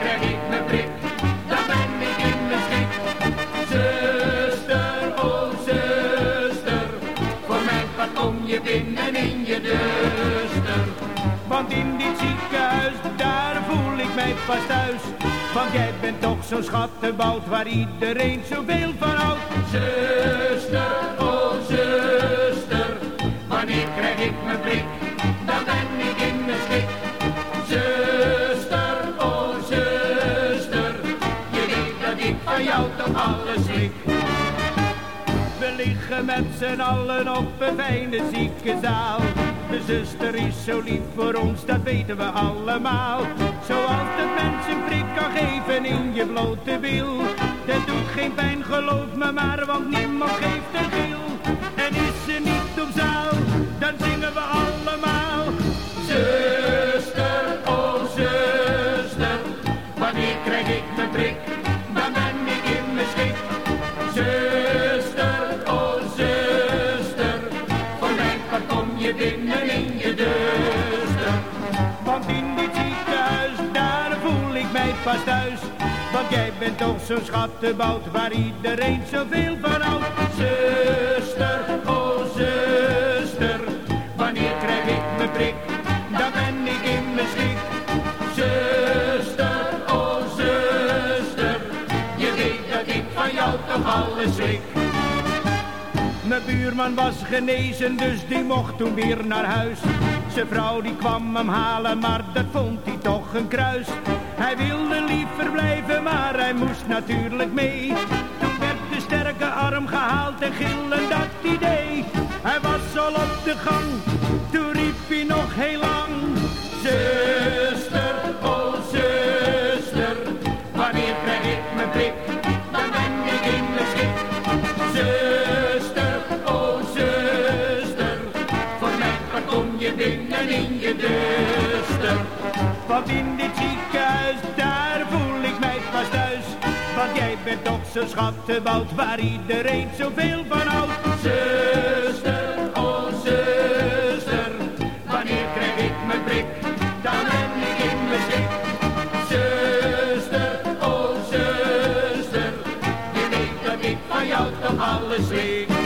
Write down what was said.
krijg ik mijn blik, dan ben ik in mijn schik. Zuster, o zuster, voor mij wat kom je binnen in je deur? Want in dit ziekenhuis, daar voel ik mij pas thuis. Want jij bent toch zo'n schattenbout waar iedereen zoveel van houdt. Zuster, We liggen met z'n allen op een fijne ziekenzaal. De zuster is zo lief voor ons, dat weten we allemaal. Zoals dat mensen een prik kan geven in je blote wil. Dat doet geen pijn, geloof me maar, want niemand geeft een gil. En is ze niet je binnen in je duster. Want in dit ziekenhuis, daar voel ik mij pas thuis. Want jij bent toch zo'n schattenbout waar iedereen zoveel van houdt. Zuster, oh zuster, wanneer krijg ik mijn prik? Dan ben ik in mijn schik. Zuster, oh zuster, je weet dat ik van jou toch alles schrik. Mijn buurman was genezen, dus die mocht toen weer naar huis. Zijn vrouw die kwam hem halen, maar dat vond hij toch een kruis. Hij wilde liever blijven, maar hij moest natuurlijk mee. Toen werd de sterke arm gehaald en gillen dat idee. Hij was al op de gang, toen riep hij nog heel lang. Zuster, oh zuster, wanneer krijg ik mijn prik? in dit ziekenhuis, daar voel ik mij pas thuis. Want jij bent toch zo'n schattenbout waar iedereen zoveel van houdt. Zuster, oh zuster, wanneer krijg ik mijn prik? Dan ben ik in mijn schik. Zuster, oh zuster, je weet dat ik van jou toch alles weet.